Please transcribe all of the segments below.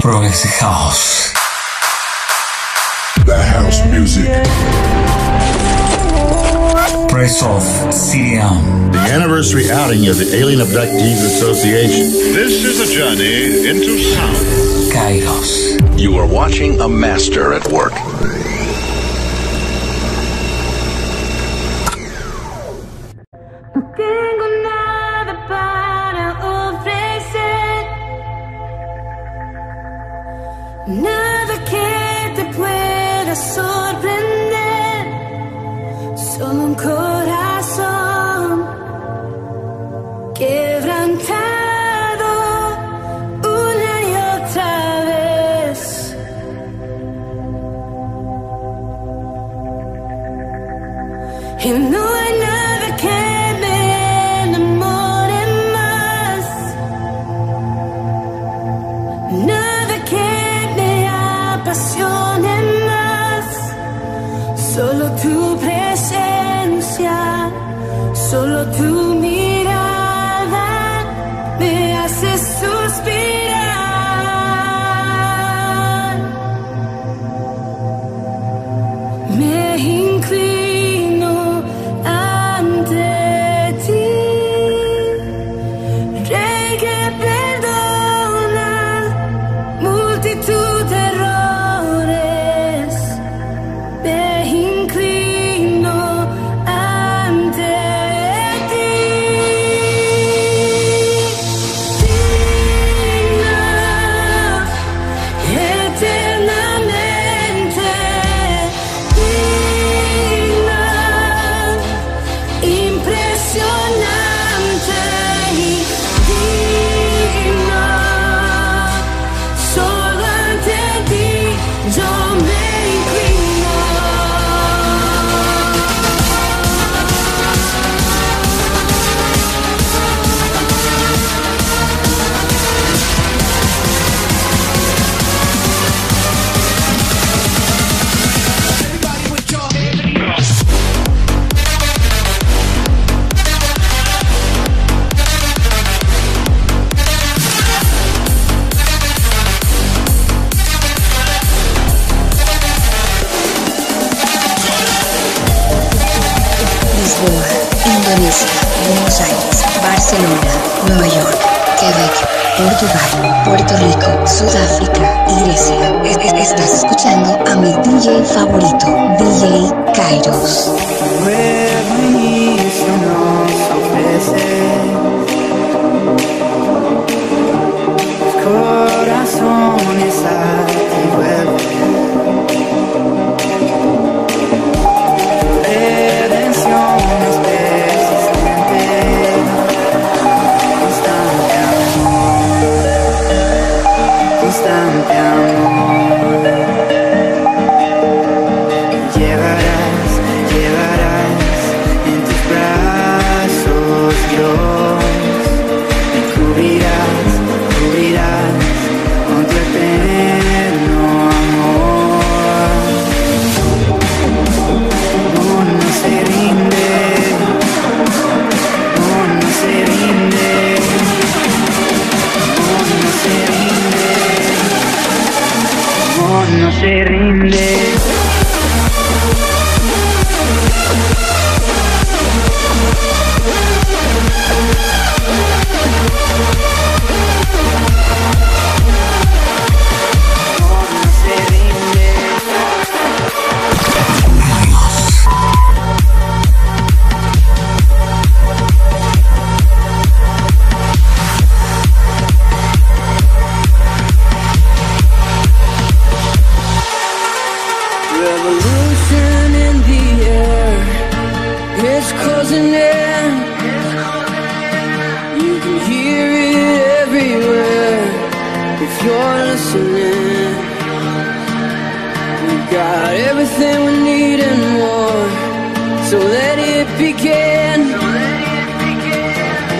Progressive House. The House Music. Press off CDM. The anniversary outing of the Alien Abductees Association. This is a journey into sound. Kairos. You are watching a master at work. solo tú.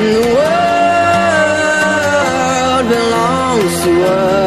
and the world belongs to us.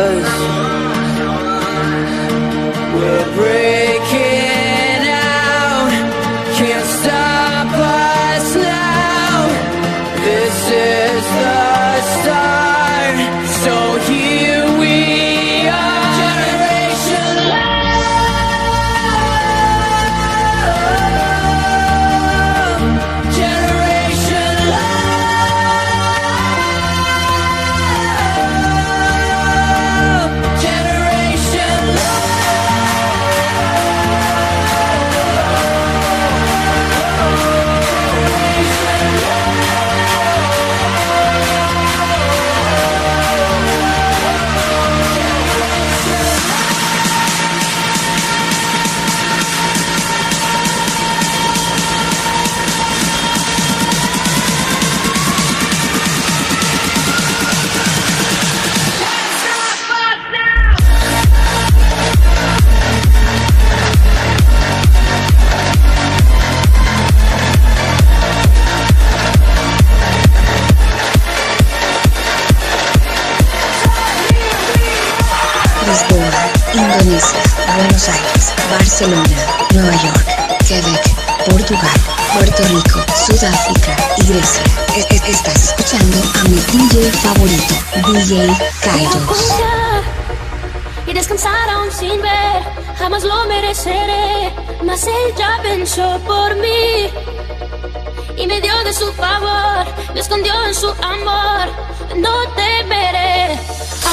Indonesia, Buenos Aires, Barcelona, Nueva York, Quebec, Portugal, Puerto Rico, Sudáfrica y Grecia. E- e- estás escuchando a mi DJ favorito, DJ Kairos. y descansar aún sin ver, jamás lo mereceré, mas él ya pensó por mí y me dio de su favor, me escondió en su amor, no temeré.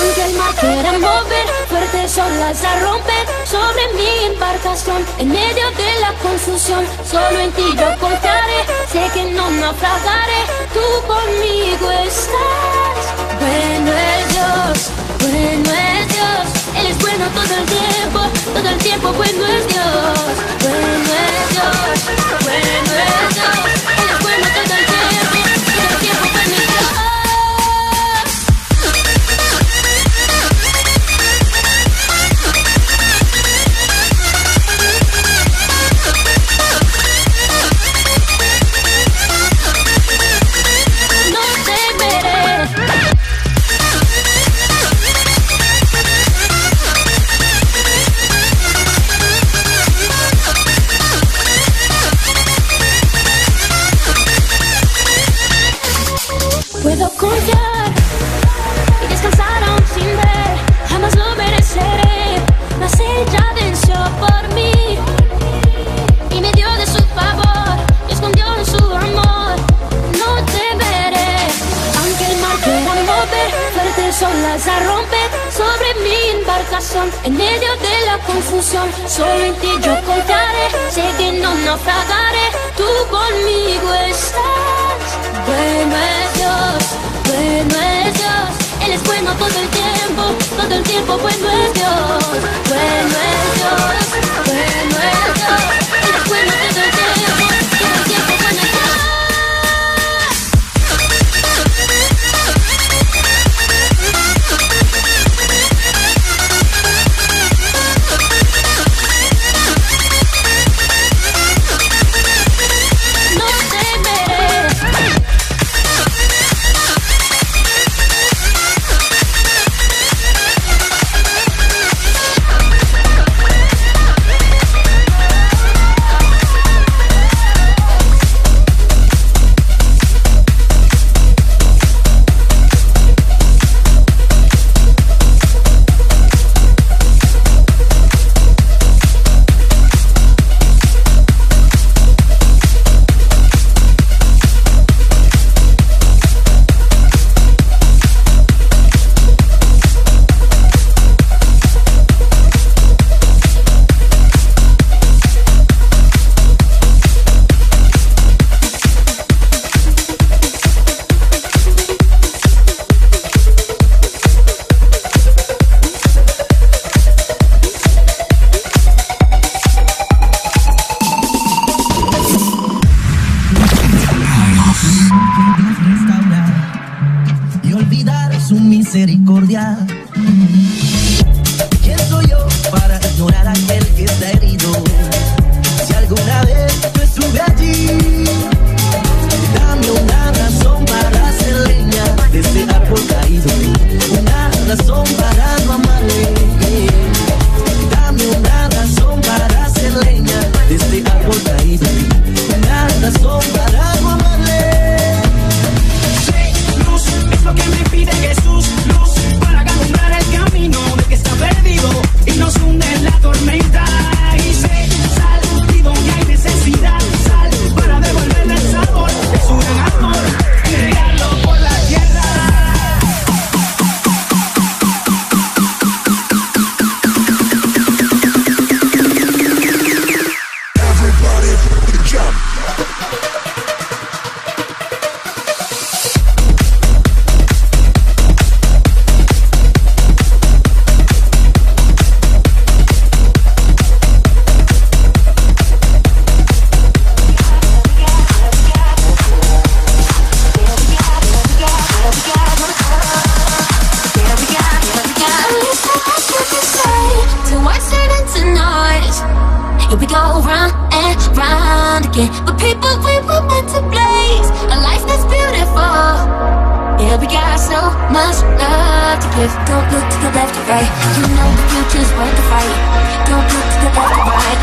Aunque el mar quiera mover, fuertes olas a romper. Sobre mi embarcación, en medio de la confusión, solo en ti yo confiaré, sé que no naufragaré, tú conmigo estás. Bueno es Dios, bueno es Dios, Él es bueno todo el tiempo, todo el tiempo bueno es Dios, bueno es Dios, bueno es Dios, su misericordia. ¿Quién soy yo para ignorar a aquel que está herido? Again. But people, we were meant to blaze a life that's beautiful. Yeah, we got so much love to give. Don't look to the left or right. You know the future's worth the fight. Don't look to the left or right.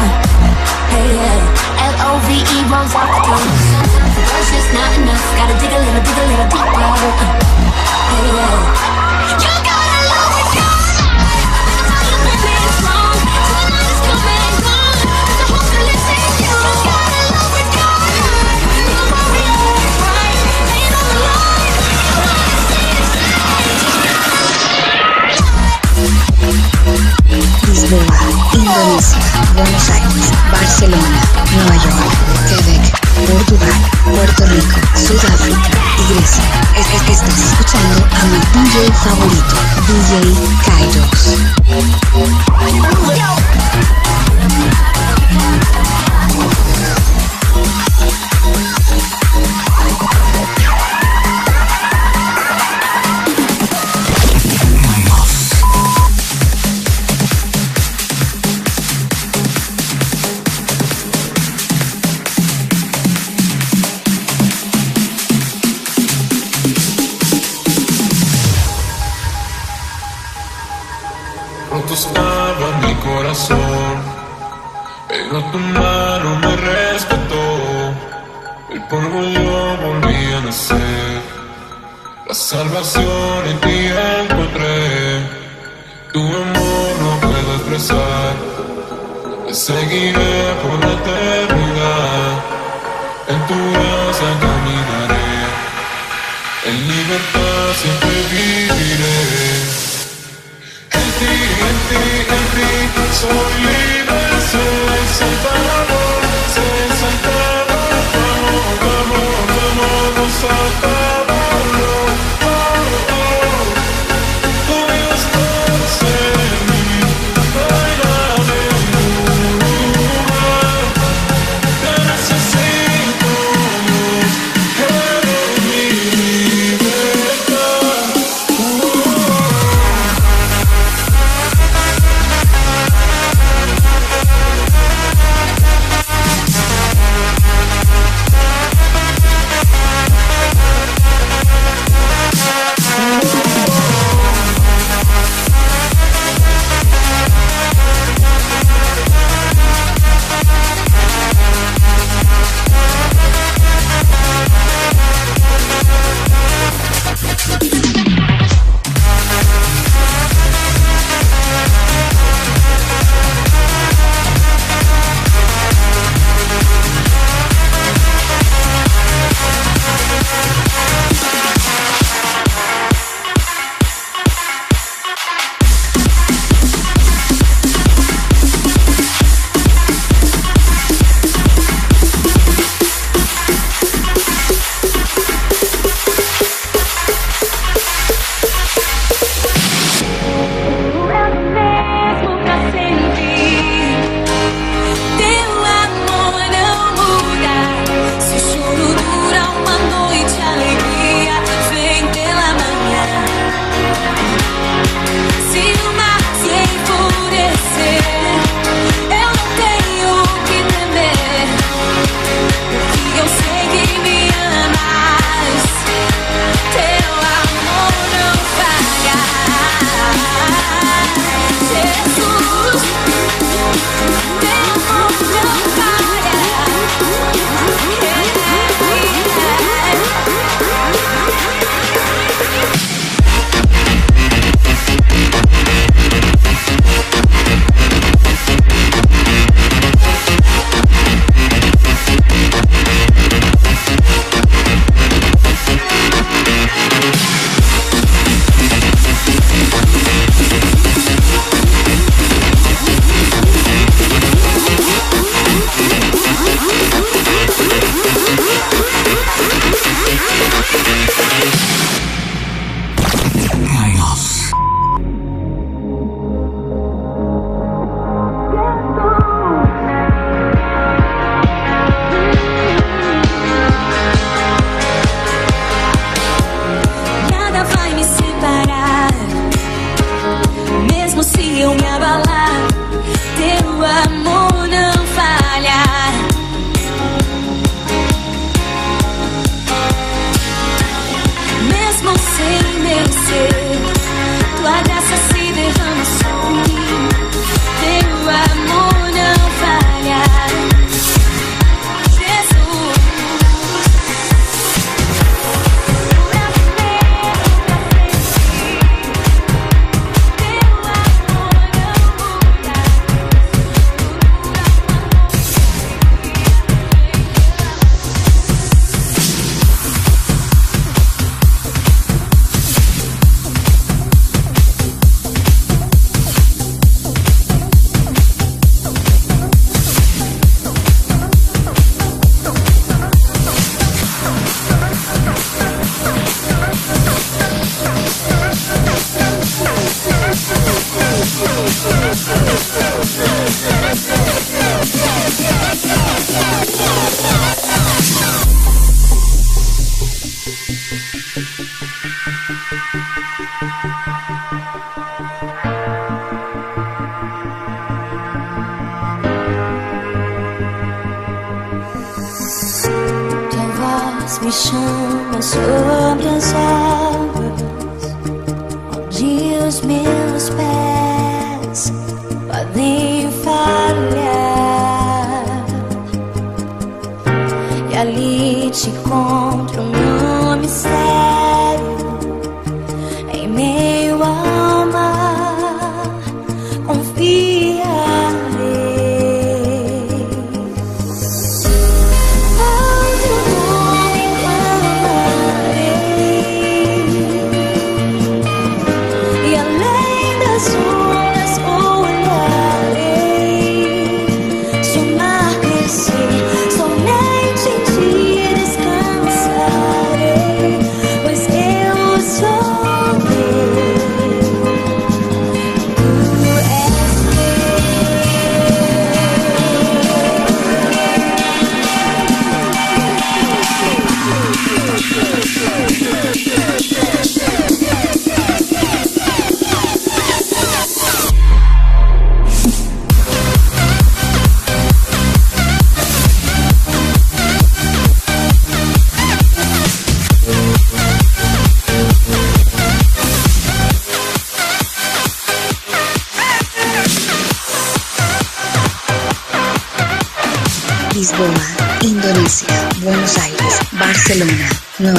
Hey, yeah. L-O-V-E rolls off the tongue. Sometimes the just not enough. Gotta dig a little, dig a little deeper. Hey, yeah. Lisboa, Indonesia, Buenos Aires, Barcelona, Nueva York, Quebec, Portugal, Puerto Rico, Sudáfrica y Grecia. Es- es- Estás escuchando a mi DJ favorito, DJ Kairos.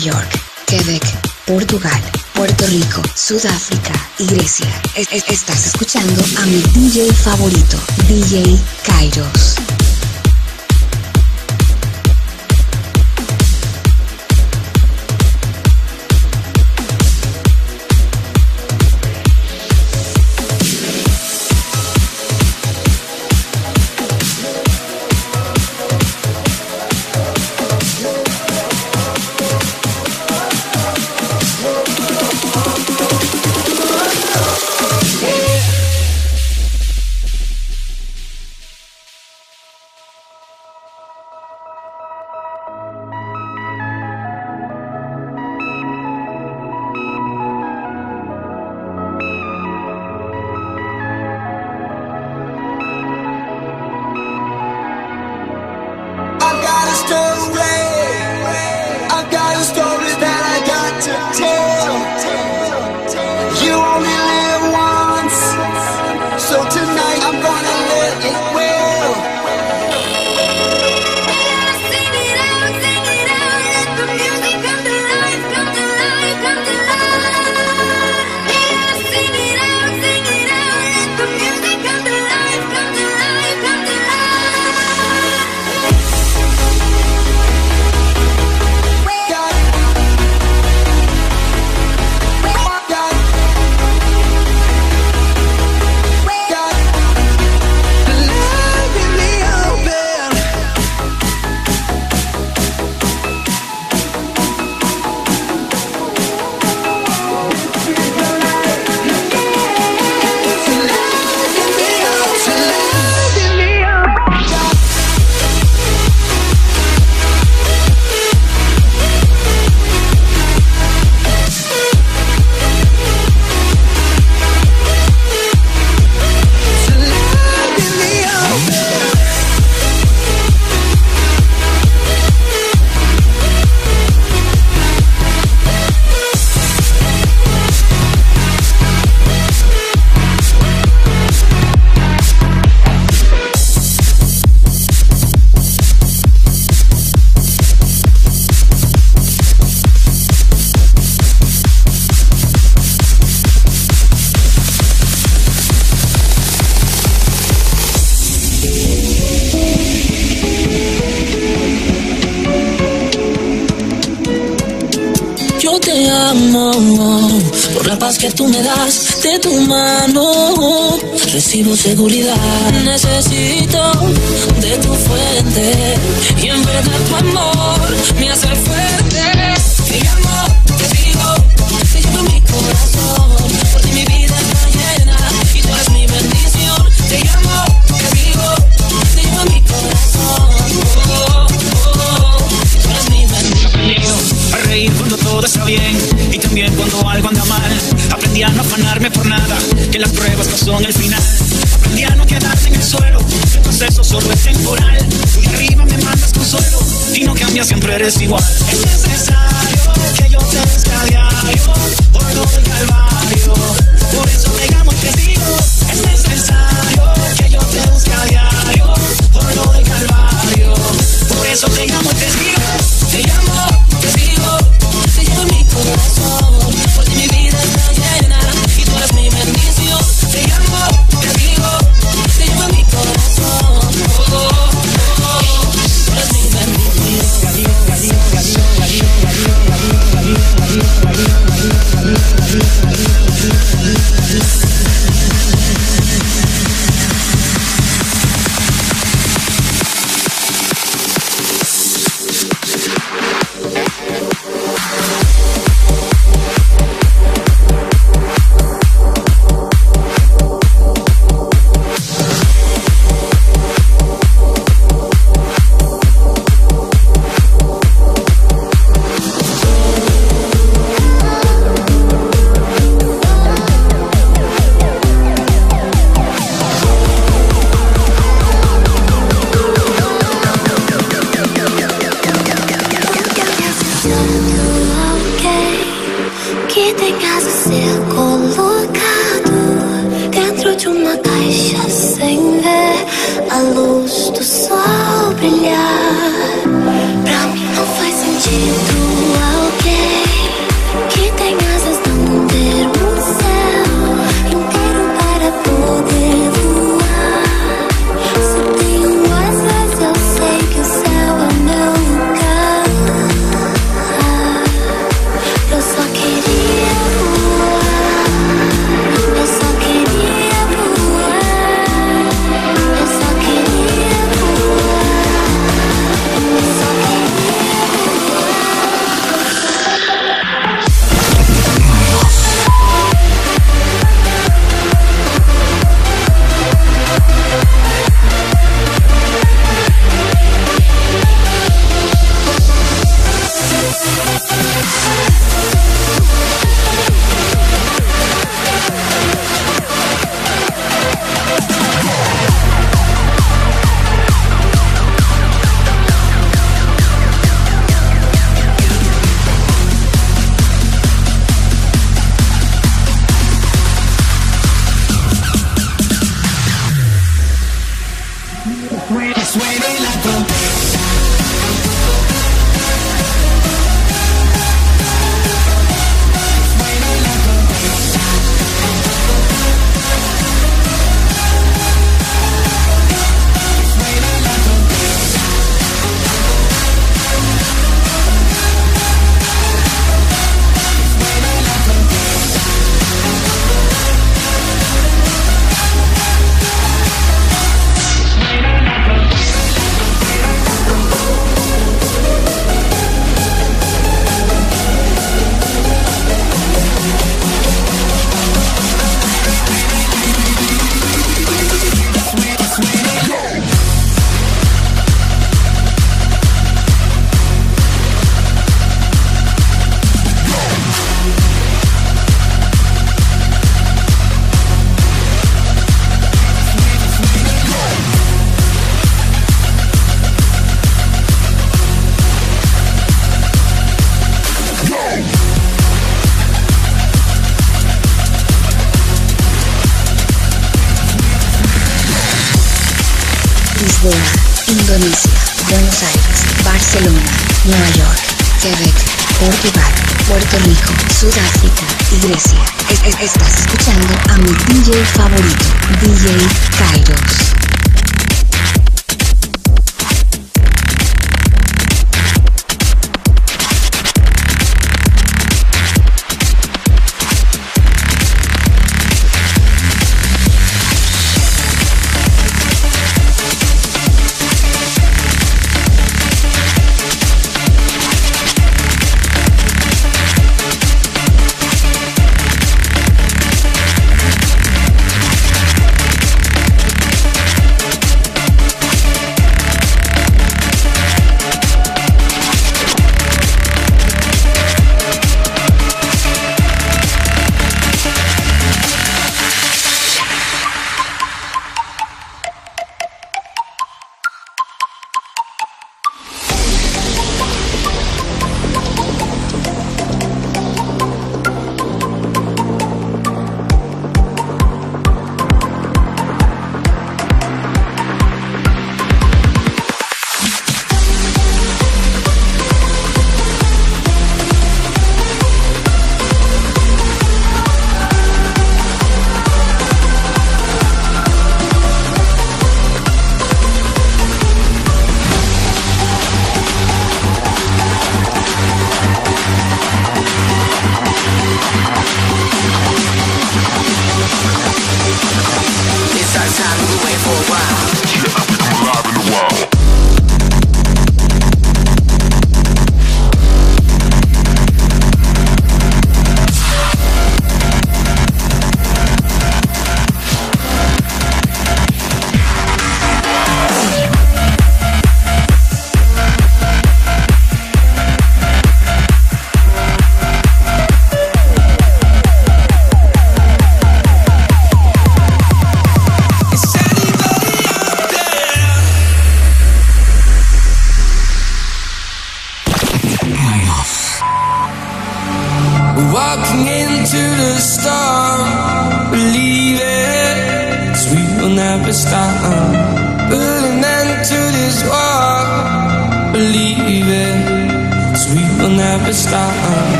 York, Quebec, Portugal, Puerto Rico, Sudáfrica y Grecia. Es- es- estás escuchando a mi DJ favorito, DJ Kairos. Tu mano. Recibo seguridad, necesito de tu fuente. Y en verdad tu amor me hace fuerte. Te amo, te digo, te llevo mi corazón. Por ti mi vida está llena y tú eres mi bendición. Te amo, te digo, te llevo mi corazón. Oh, oh, oh, tú eres mi bendición. A reír cuando todo está bien y también cuando algo anda mal. Aprendí a no afanarme por nada, que las pruebas no son el final. Aprendí a no quedarme en el suelo, el proceso solo es temporal. Y arriba me mandas consuelo y no cambia siempre eres igual. Es necesario que yo te busque a diario por todo el calvario. Por eso te llamo y te digo. Es necesario que yo te busque a diario por todo el calvario. Por eso te llamo y te. Te llamo, te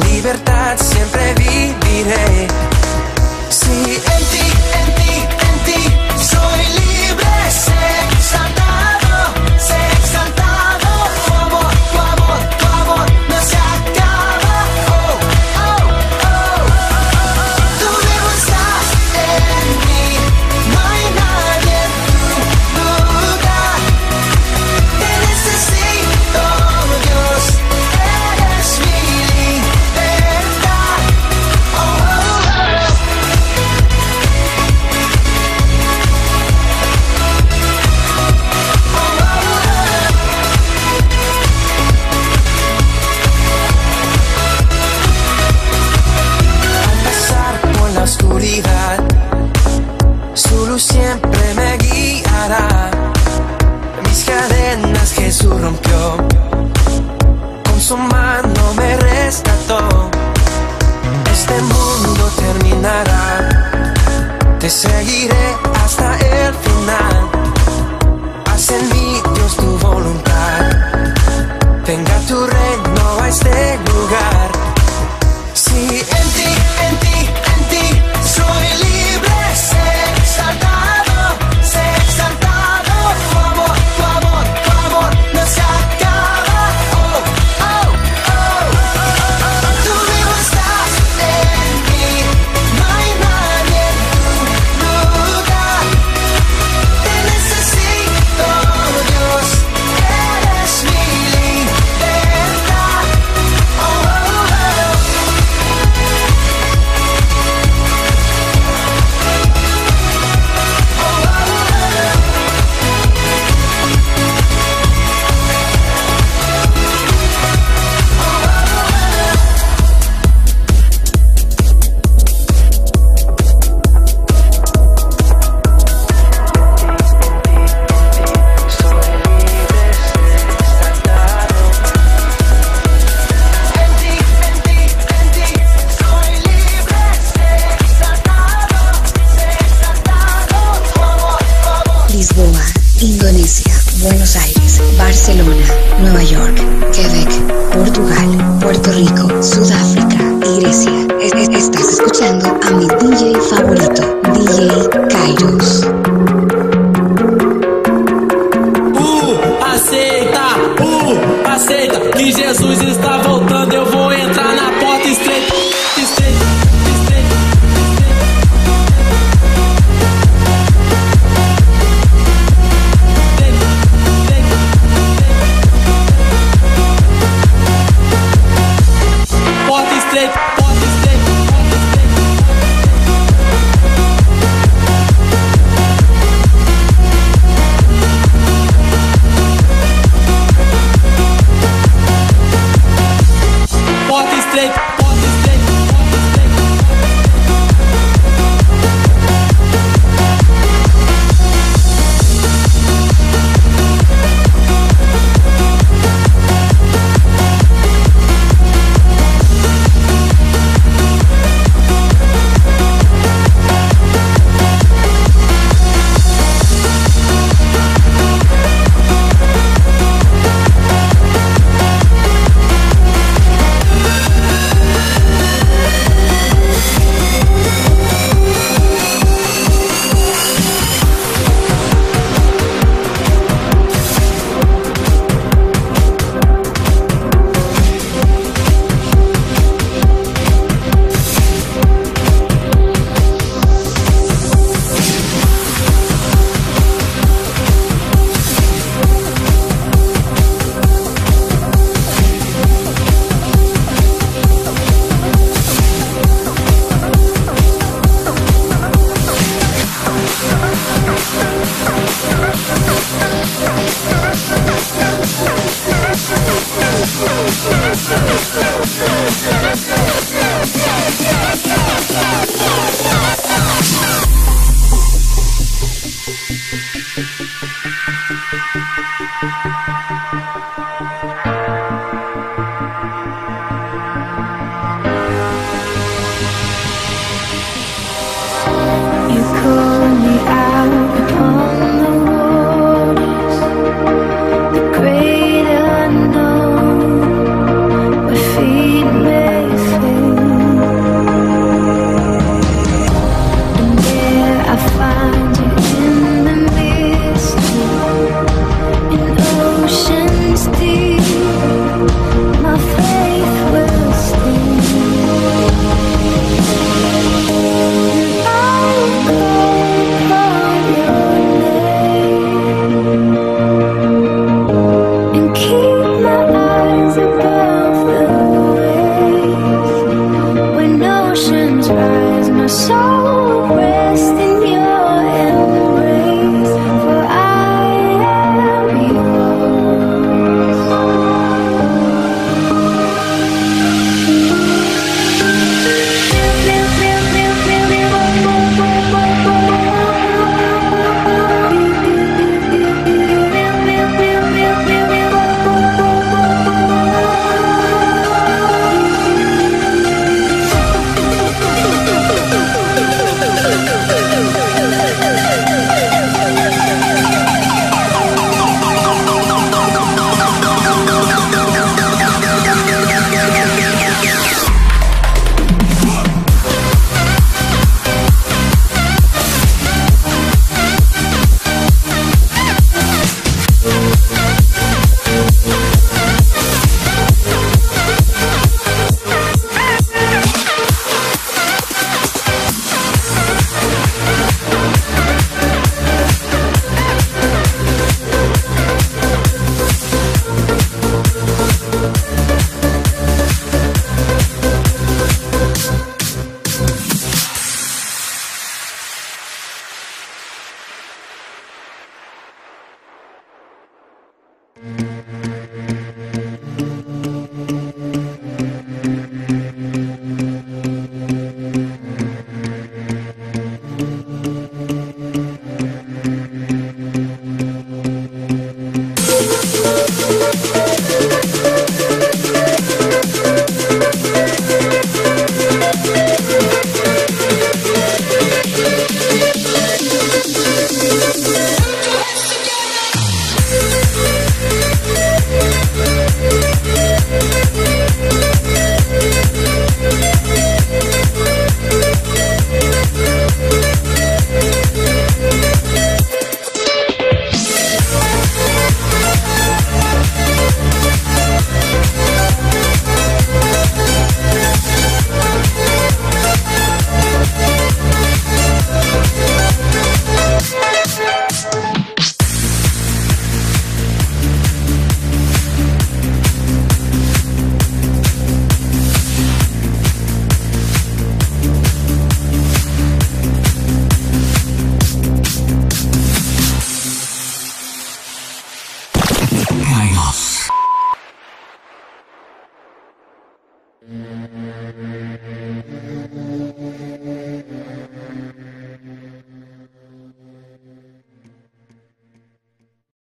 libertad siempre viviré. Si en ti tu reino a este lugar. Indonesia, Buenos Aires, Barcelona, Nueva York, Quebec, Portugal, Puerto Rico, Sudáfrica, y Grecia. Estás escuchando a mi DJ favorito, DJ Kairos.